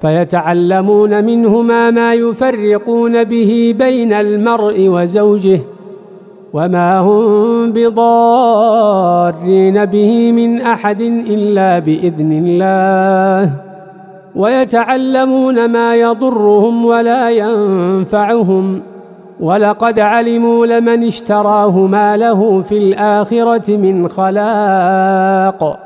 فيتعلمون منهما ما يفرقون به بين المرء وزوجه وما هم بضارين به من أحد إلا بإذن الله. ويتعلمون ما يضرهم ولا ينفعهم. ولقد علموا لمن اشتراه ما له في الآخرة من خلاق.